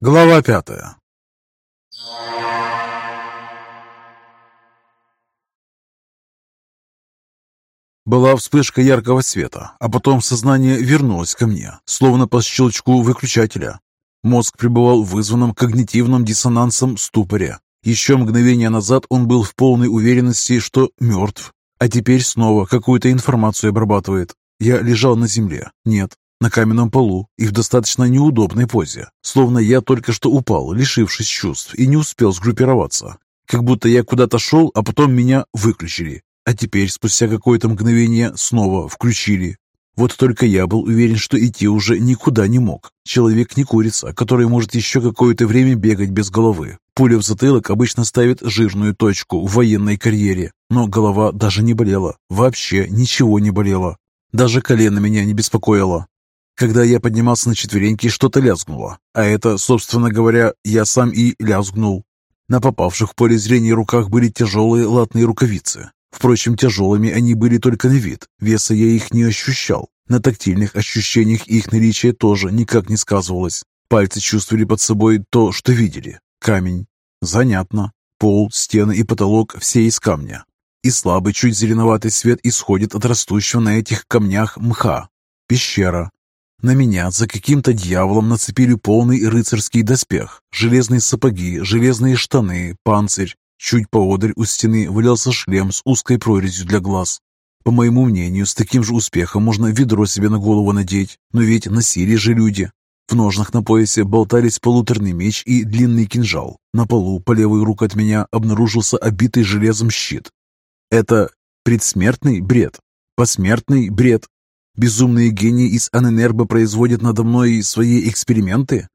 Глава пятая Была вспышка яркого света, а потом сознание вернулось ко мне, словно по щелчку выключателя. Мозг пребывал в вызванном когнитивным диссонансом ступоре. Еще мгновение назад он был в полной уверенности, что мертв, а теперь снова какую-то информацию обрабатывает. Я лежал на земле. Нет, на каменном полу и в достаточно неудобной позе, словно я только что упал, лишившись чувств, и не успел сгруппироваться. Как будто я куда-то шел, а потом меня выключили, а теперь, спустя какое-то мгновение, снова включили. Вот только я был уверен, что идти уже никуда не мог. Человек не курица, который может еще какое-то время бегать без головы. Пуля в затылок обычно ставит жирную точку в военной карьере, но голова даже не болела. Вообще ничего не болело. Даже колено меня не беспокоило. Когда я поднимался на четвереньки, что-то лязгнуло. А это, собственно говоря, я сам и лязгнул. На попавших в поле зрения руках были тяжелые латные рукавицы. Впрочем, тяжелыми они были только на вид, веса я их не ощущал. На тактильных ощущениях их наличие тоже никак не сказывалось. Пальцы чувствовали под собой то, что видели. Камень. Занятно. Пол, стены и потолок все из камня. И слабый, чуть зеленоватый свет исходит от растущего на этих камнях мха. Пещера. На меня за каким-то дьяволом нацепили полный рыцарский доспех, железные сапоги, железные штаны, панцирь, Чуть поодаль у стены валялся шлем с узкой прорезью для глаз. По моему мнению, с таким же успехом можно ведро себе на голову надеть, но ведь носили же люди. В ножнах на поясе болтались полуторный меч и длинный кинжал. На полу, по левую руку от меня, обнаружился обитый железом щит. Это предсмертный бред, посмертный бред. Безумные гении из Аненербо производят надо мной свои эксперименты?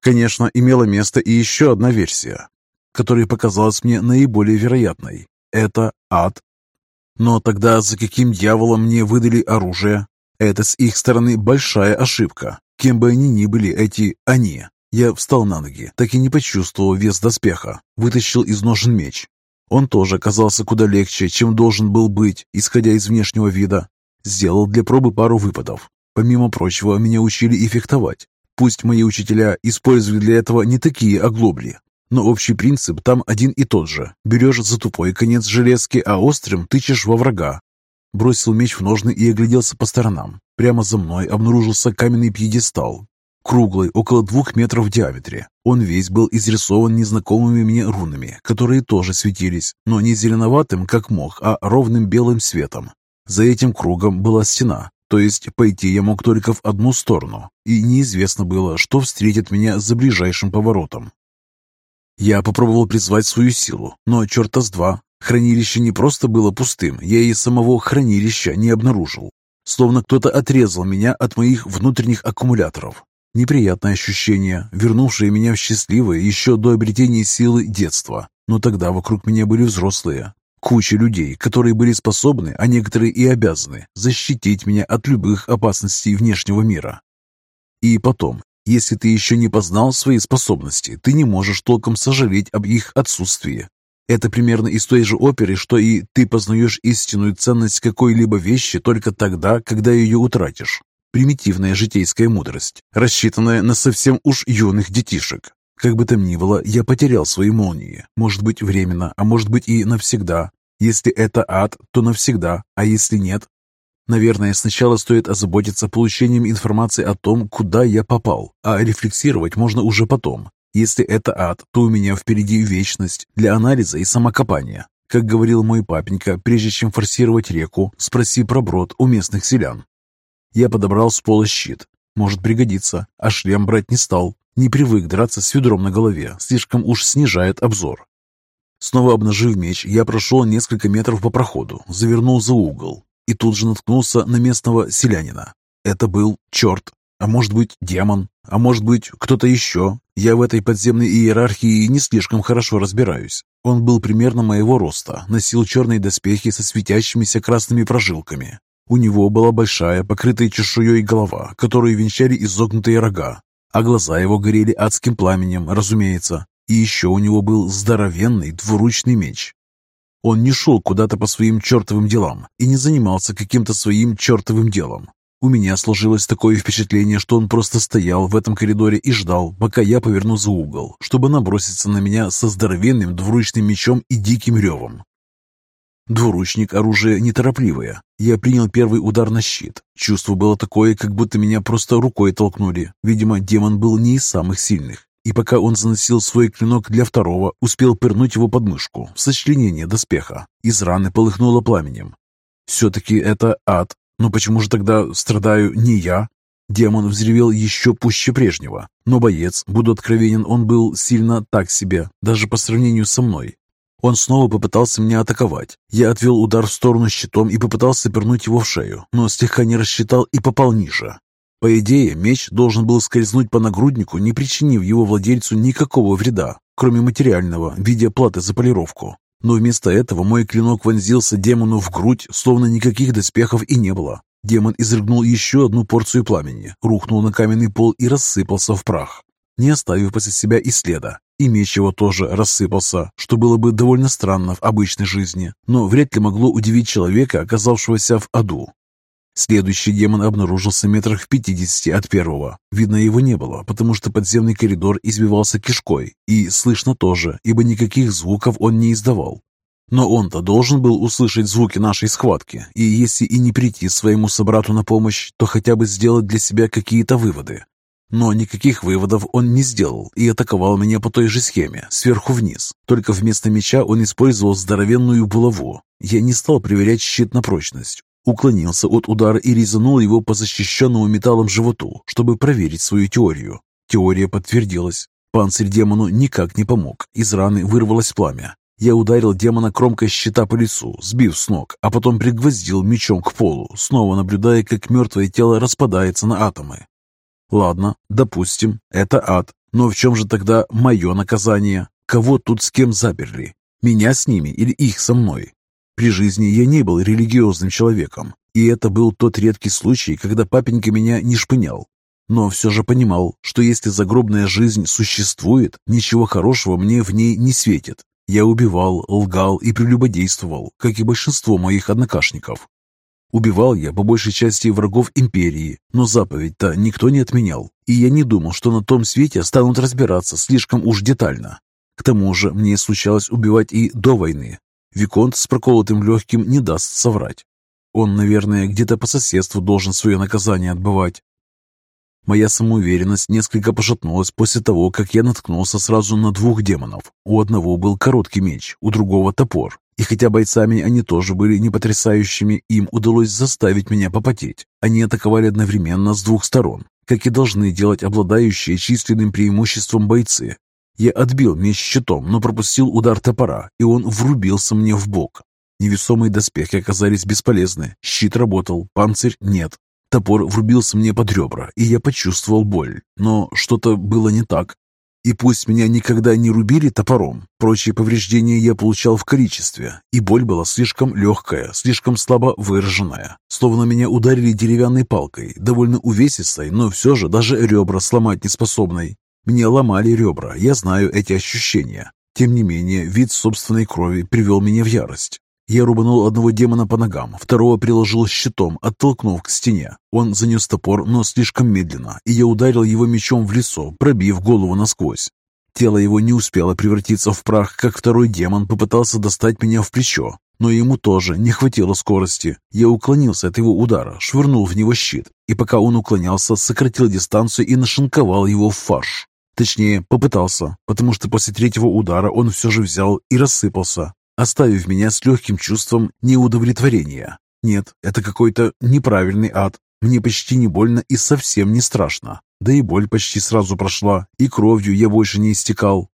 Конечно, имела место и еще одна версия которая показалась мне наиболее вероятной. Это ад. Но тогда за каким дьяволом мне выдали оружие? Это с их стороны большая ошибка. Кем бы они ни были, эти «они». Я встал на ноги, так и не почувствовал вес доспеха. Вытащил из ножен меч. Он тоже оказался куда легче, чем должен был быть, исходя из внешнего вида. Сделал для пробы пару выпадов. Помимо прочего, меня учили и фехтовать. Пусть мои учителя использовали для этого не такие оглобли, но общий принцип там один и тот же. Берешь за тупой конец железки, а острым тычешь во врага. Бросил меч в ножны и огляделся по сторонам. Прямо за мной обнаружился каменный пьедестал, круглый, около двух метров в диаметре. Он весь был изрисован незнакомыми мне рунами, которые тоже светились, но не зеленоватым, как мох, а ровным белым светом. За этим кругом была стена, то есть пойти я мог только в одну сторону, и неизвестно было, что встретит меня за ближайшим поворотом. Я попробовал призвать свою силу, но черта с два. Хранилище не просто было пустым, я и самого хранилища не обнаружил. Словно кто-то отрезал меня от моих внутренних аккумуляторов. Неприятное ощущение, вернувшее меня в счастливое еще до обретения силы детства. Но тогда вокруг меня были взрослые. Куча людей, которые были способны, а некоторые и обязаны, защитить меня от любых опасностей внешнего мира. И потом, если ты еще не познал свои способности, ты не можешь толком сожалеть об их отсутствии. Это примерно из той же оперы, что и ты познаешь истинную ценность какой-либо вещи только тогда, когда ее утратишь. Примитивная житейская мудрость, рассчитанная на совсем уж юных детишек. Как бы там ни было, я потерял свои молнии. Может быть временно, а может быть и навсегда. Если это ад, то навсегда, а если нет, Наверное, сначала стоит озаботиться получением информации о том, куда я попал, а рефлексировать можно уже потом. Если это ад, то у меня впереди вечность для анализа и самокопания. Как говорил мой папенька, прежде чем форсировать реку, спроси про брод у местных селян. Я подобрал с пола щит. Может пригодиться, а шлем брать не стал. Не привык драться с ведром на голове, слишком уж снижает обзор. Снова обнажив меч, я прошел несколько метров по проходу, завернул за угол, и тут же наткнулся на местного селянина. Это был черт, а может быть демон, а может быть кто-то еще. Я в этой подземной иерархии не слишком хорошо разбираюсь. Он был примерно моего роста, носил черные доспехи со светящимися красными прожилками. У него была большая, покрытая чешуей голова, которую венчали изогнутые рога, а глаза его горели адским пламенем, разумеется. И еще у него был здоровенный двуручный меч, он не шел куда-то по своим чертовым делам и не занимался каким-то своим чертовым делом. У меня сложилось такое впечатление, что он просто стоял в этом коридоре и ждал, пока я поверну за угол, чтобы наброситься на меня со здоровенным двуручным мечом и диким ревом. Двуручник – оружие неторопливое. Я принял первый удар на щит. Чувство было такое, как будто меня просто рукой толкнули. Видимо, демон был не из самых сильных. И пока он заносил свой клинок для второго, успел пырнуть его под мышку, в сочленение доспеха. Из раны полыхнуло пламенем. Все-таки это ад. Но почему же тогда страдаю не я? Демон взревел еще пуще прежнего. Но боец, буду откровенен, он был сильно так себе, даже по сравнению со мной. Он снова попытался меня атаковать. Я отвел удар в сторону щитом и попытался пернуть его в шею, но слегка не рассчитал и попал ниже. По идее, меч должен был скользнуть по нагруднику, не причинив его владельцу никакого вреда, кроме материального, в виде платы за полировку. Но вместо этого мой клинок вонзился демону в грудь, словно никаких доспехов и не было. Демон изрыгнул еще одну порцию пламени, рухнул на каменный пол и рассыпался в прах, не оставив после себя и следа. И меч его тоже рассыпался, что было бы довольно странно в обычной жизни, но вряд ли могло удивить человека, оказавшегося в аду. Следующий демон обнаружился метрах в пятидесяти от первого. Видно, его не было, потому что подземный коридор избивался кишкой, и слышно тоже, ибо никаких звуков он не издавал. Но он-то должен был услышать звуки нашей схватки, и если и не прийти своему собрату на помощь, то хотя бы сделать для себя какие-то выводы. Но никаких выводов он не сделал и атаковал меня по той же схеме, сверху вниз. Только вместо меча он использовал здоровенную булаву. Я не стал проверять щит на прочность. Уклонился от удара и резанул его по защищенному металлом животу, чтобы проверить свою теорию. Теория подтвердилась. Панцирь демону никак не помог. Из раны вырвалось пламя. Я ударил демона кромкой щита по лицу, сбив с ног, а потом пригвоздил мечом к полу, снова наблюдая, как мертвое тело распадается на атомы. Ладно, допустим, это ад. Но в чем же тогда мое наказание? Кого тут с кем заперли? Меня с ними или их со мной? При жизни я не был религиозным человеком, и это был тот редкий случай, когда папенька меня не шпынял. Но все же понимал, что если загробная жизнь существует, ничего хорошего мне в ней не светит. Я убивал, лгал и прелюбодействовал, как и большинство моих однокашников. Убивал я по большей части врагов империи, но заповедь-то никто не отменял, и я не думал, что на том свете станут разбираться слишком уж детально. К тому же мне случалось убивать и до войны. Виконт с проколотым легким не даст соврать. Он, наверное, где-то по соседству должен свое наказание отбывать. Моя самоуверенность несколько пошатнулась после того, как я наткнулся сразу на двух демонов. У одного был короткий меч, у другого топор, и хотя бойцами они тоже были не потрясающими, им удалось заставить меня попотеть. Они атаковали одновременно с двух сторон, как и должны делать обладающие численным преимуществом бойцы. Я отбил меч щитом, но пропустил удар топора, и он врубился мне в бок. Невесомые доспехи оказались бесполезны, щит работал, панцирь нет. Топор врубился мне под ребра, и я почувствовал боль, но что-то было не так. И пусть меня никогда не рубили топором, прочие повреждения я получал в количестве, и боль была слишком легкая, слишком слабо выраженная, словно меня ударили деревянной палкой, довольно увесистой, но все же даже ребра сломать не способной. Мне ломали ребра, я знаю эти ощущения. Тем не менее, вид собственной крови привел меня в ярость. Я рубанул одного демона по ногам, второго приложил щитом, оттолкнув к стене. Он занес топор, но слишком медленно, и я ударил его мечом в лицо, пробив голову насквозь. Тело его не успело превратиться в прах, как второй демон попытался достать меня в плечо. Но ему тоже не хватило скорости. Я уклонился от его удара, швырнул в него щит, и пока он уклонялся, сократил дистанцию и нашинковал его в фарш. Точнее, попытался, потому что после третьего удара он все же взял и рассыпался, оставив меня с легким чувством неудовлетворения. Нет, это какой-то неправильный ад. Мне почти не больно и совсем не страшно. Да и боль почти сразу прошла, и кровью я больше не истекал.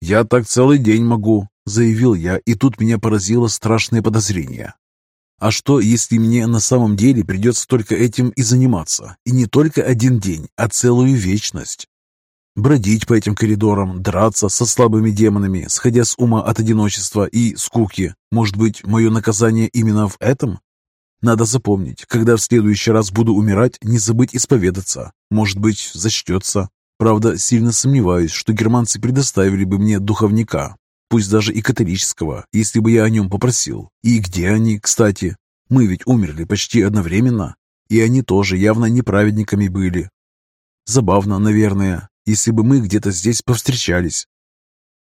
«Я так целый день могу», — заявил я, и тут меня поразило страшное подозрение. А что, если мне на самом деле придется только этим и заниматься? И не только один день, а целую вечность? Бродить по этим коридорам, драться со слабыми демонами, сходя с ума от одиночества и скуки. Может быть, мое наказание именно в этом? Надо запомнить, когда в следующий раз буду умирать, не забыть исповедаться. Может быть, зачтется. Правда, сильно сомневаюсь, что германцы предоставили бы мне духовника, пусть даже и католического, если бы я о нем попросил. И где они, кстати? Мы ведь умерли почти одновременно. и они тоже явно неправедниками были. Забавно, наверное, если бы мы где-то здесь повстречались.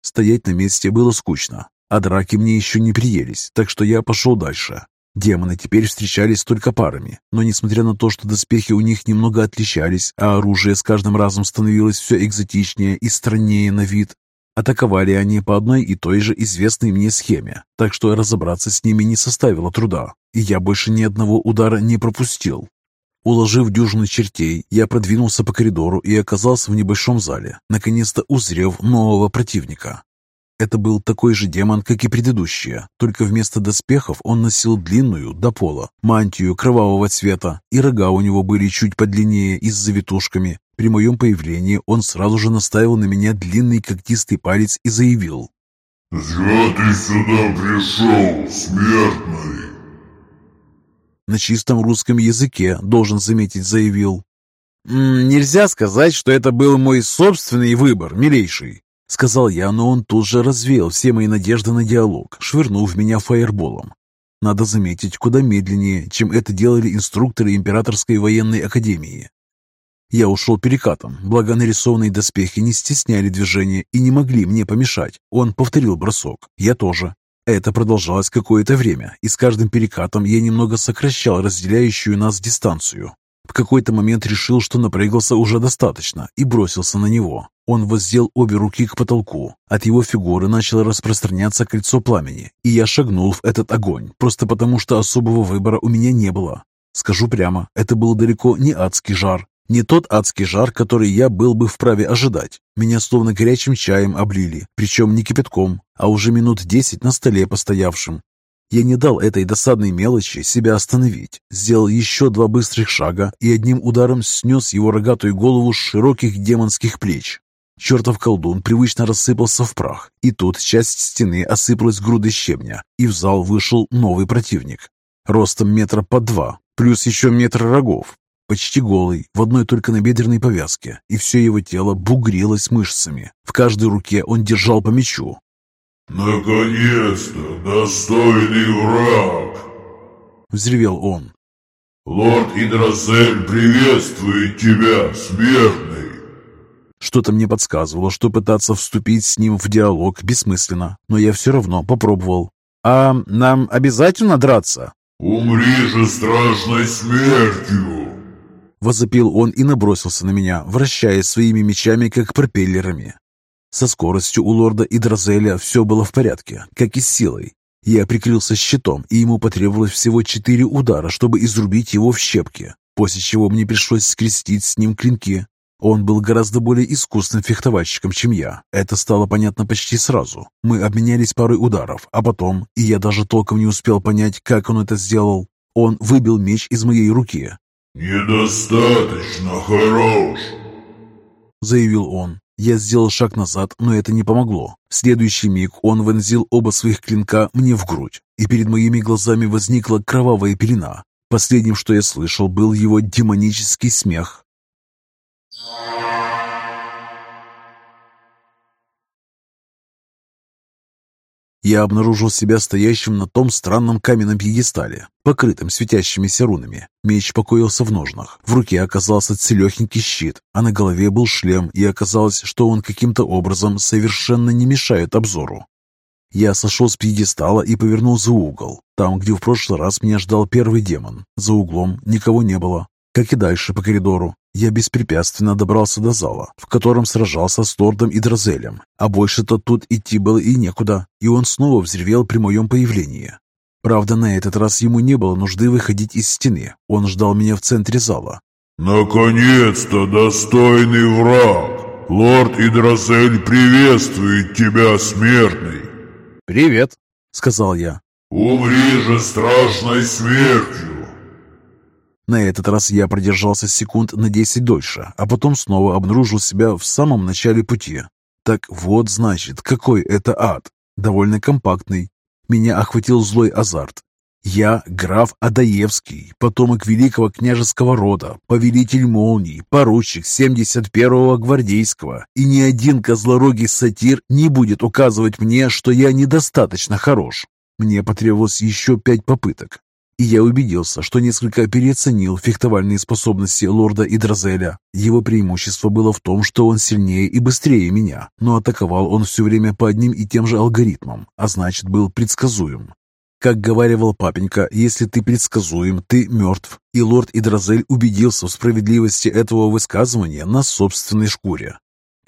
Стоять на месте было скучно, а драки мне еще не приелись, так что я пошел дальше. Демоны теперь встречались только парами, но несмотря на то, что доспехи у них немного отличались, а оружие с каждым разом становилось все экзотичнее и страннее на вид, атаковали они по одной и той же известной мне схеме, так что разобраться с ними не составило труда, и я больше ни одного удара не пропустил. Уложив дюжину чертей, я продвинулся по коридору и оказался в небольшом зале, наконец-то узрев нового противника. Это был такой же демон, как и предыдущие, только вместо доспехов он носил длинную, до пола, мантию кровавого цвета, и рога у него были чуть подлиннее и с завитушками. При моем появлении он сразу же наставил на меня длинный когтистый палец и заявил. «Зря ты сюда пришел, смертный!» На чистом русском языке, должен заметить, заявил. «Нельзя сказать, что это был мой собственный выбор, милейший. Сказал я, но он тут же развеял все мои надежды на диалог, швырнув меня фаерболом. Надо заметить, куда медленнее, чем это делали инструкторы Императорской военной академии. Я ушел перекатом, благо нарисованные доспехи не стесняли движения и не могли мне помешать. Он повторил бросок, я тоже. Это продолжалось какое-то время, и с каждым перекатом я немного сокращал разделяющую нас дистанцию. В какой-то момент решил, что напрягался уже достаточно, и бросился на него. Он воздел обе руки к потолку. От его фигуры начало распространяться кольцо пламени, и я шагнул в этот огонь, просто потому что особого выбора у меня не было. Скажу прямо, это был далеко не адский жар. Не тот адский жар, который я был бы вправе ожидать. Меня словно горячим чаем облили, причем не кипятком, а уже минут десять на столе постоявшим. Я не дал этой досадной мелочи себя остановить, сделал еще два быстрых шага и одним ударом снес его рогатую голову с широких демонских плеч. Чертов колдун привычно рассыпался в прах, и тут часть стены осыпалась грудой щебня, и в зал вышел новый противник. Ростом метра по два, плюс еще метр рогов, почти голый, в одной только набедренной повязке, и все его тело бугрилось мышцами. В каждой руке он держал по мечу. «Наконец-то, достойный враг!» — взревел он. «Лорд Идрозель приветствует тебя, смертный!» Что-то мне подсказывало, что пытаться вступить с ним в диалог бессмысленно, но я все равно попробовал. «А нам обязательно драться?» «Умри же страшной смертью!» Возопил он и набросился на меня, вращая своими мечами, как пропеллерами. Со скоростью у лорда Идрозеля все было в порядке, как и с силой. Я прикрылся щитом, и ему потребовалось всего четыре удара, чтобы изрубить его в щепки, после чего мне пришлось скрестить с ним клинки, он был гораздо более искусным фехтовальщиком, чем я. Это стало понятно почти сразу. Мы обменялись парой ударов, а потом, и я даже толком не успел понять, как он это сделал, он выбил меч из моей руки. «Недостаточно хорош», — заявил он. Я сделал шаг назад, но это не помогло. В следующий миг он вонзил оба своих клинка мне в грудь, и перед моими глазами возникла кровавая пелена. Последним, что я слышал, был его демонический смех, я обнаружил себя стоящим на том странном каменном пьедестале, покрытым светящимися рунами. Меч покоился в ножнах. В руке оказался целехенький щит, а на голове был шлем, и оказалось, что он каким-то образом совершенно не мешает обзору. Я сошел с пьедестала и повернул за угол, там, где в прошлый раз меня ждал первый демон. За углом никого не было. Как и дальше по коридору, я беспрепятственно добрался до зала, в котором сражался с лордом и Дрозелем, а больше-то тут идти было и некуда, и он снова взревел при моем появлении. Правда, на этот раз ему не было нужды выходить из стены, он ждал меня в центре зала. «Наконец-то, достойный враг! Лорд Идрозель приветствует тебя, смертный!» «Привет!» — сказал я. «Умри же страшной смертью!» На этот раз я продержался секунд на десять дольше, а потом снова обнаружил себя в самом начале пути. Так вот, значит, какой это ад. Довольно компактный. Меня охватил злой азарт. Я граф Адаевский, потомок великого княжеского рода, повелитель молний, поручик 71-го гвардейского, и ни один козлорогий сатир не будет указывать мне, что я недостаточно хорош. Мне потребовалось еще пять попыток, И я убедился, что несколько переоценил фехтовальные способности лорда Идрозеля. Его преимущество было в том, что он сильнее и быстрее меня, но атаковал он все время по одним и тем же алгоритмам, а значит был предсказуем. Как говаривал папенька, если ты предсказуем, ты мертв. И лорд Идрозель убедился в справедливости этого высказывания на собственной шкуре.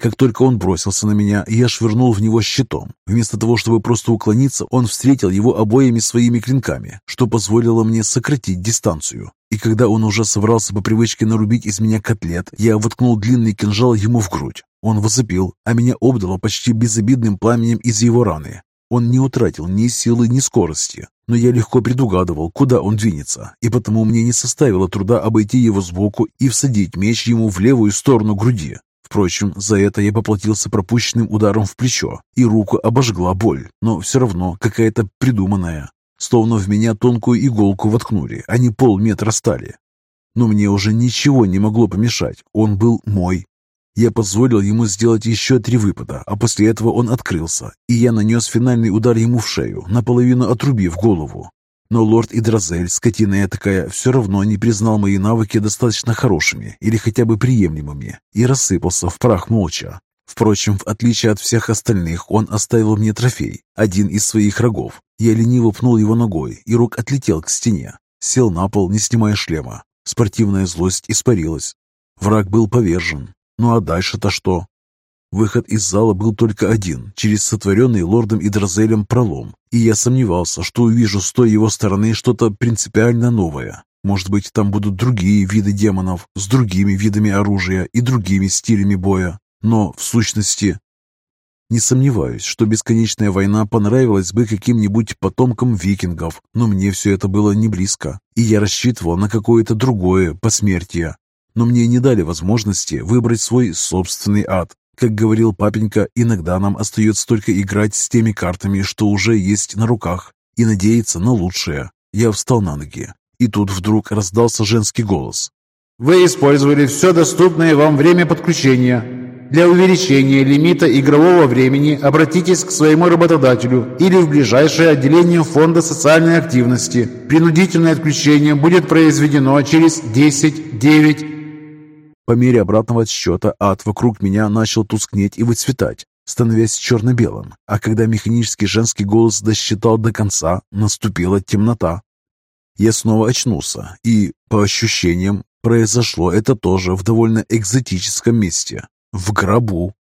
Как только он бросился на меня, я швырнул в него щитом. Вместо того, чтобы просто уклониться, он встретил его обоими своими клинками, что позволило мне сократить дистанцию. И когда он уже собрался по привычке нарубить из меня котлет, я воткнул длинный кинжал ему в грудь. Он возопил, а меня обдало почти безобидным пламенем из его раны. Он не утратил ни силы, ни скорости, но я легко предугадывал, куда он двинется, и потому мне не составило труда обойти его сбоку и всадить меч ему в левую сторону груди. Впрочем, за это я поплатился пропущенным ударом в плечо, и руку обожгла боль, но все равно какая-то придуманная. Словно в меня тонкую иголку воткнули, а не полметра стали. Но мне уже ничего не могло помешать, он был мой. Я позволил ему сделать еще три выпада, а после этого он открылся, и я нанес финальный удар ему в шею, наполовину отрубив голову. Но лорд Идразель, скотина такая, все равно не признал мои навыки достаточно хорошими или хотя бы приемлемыми и рассыпался в прах молча. Впрочем, в отличие от всех остальных, он оставил мне трофей, один из своих рогов. Я лениво пнул его ногой, и рог отлетел к стене. Сел на пол, не снимая шлема. Спортивная злость испарилась. Враг был повержен. Ну а дальше-то что? Выход из зала был только один, через сотворенный лордом Идрозелем пролом, и я сомневался, что увижу с той его стороны что-то принципиально новое. Может быть, там будут другие виды демонов, с другими видами оружия и другими стилями боя. Но, в сущности, не сомневаюсь, что бесконечная война понравилась бы каким-нибудь потомкам викингов, но мне все это было не близко, и я рассчитывал на какое-то другое посмертие. Но мне не дали возможности выбрать свой собственный ад, как говорил папенька, иногда нам остается только играть с теми картами, что уже есть на руках, и надеяться на лучшее. Я встал на ноги, и тут вдруг раздался женский голос. Вы использовали все доступное вам время подключения. Для увеличения лимита игрового времени обратитесь к своему работодателю или в ближайшее отделение Фонда социальной активности. Принудительное отключение будет произведено через 10, 9, по мере обратного отсчета ад вокруг меня начал тускнеть и выцветать, становясь черно-белым, а когда механический женский голос досчитал до конца, наступила темнота. Я снова очнулся, и, по ощущениям, произошло это тоже в довольно экзотическом месте – в гробу.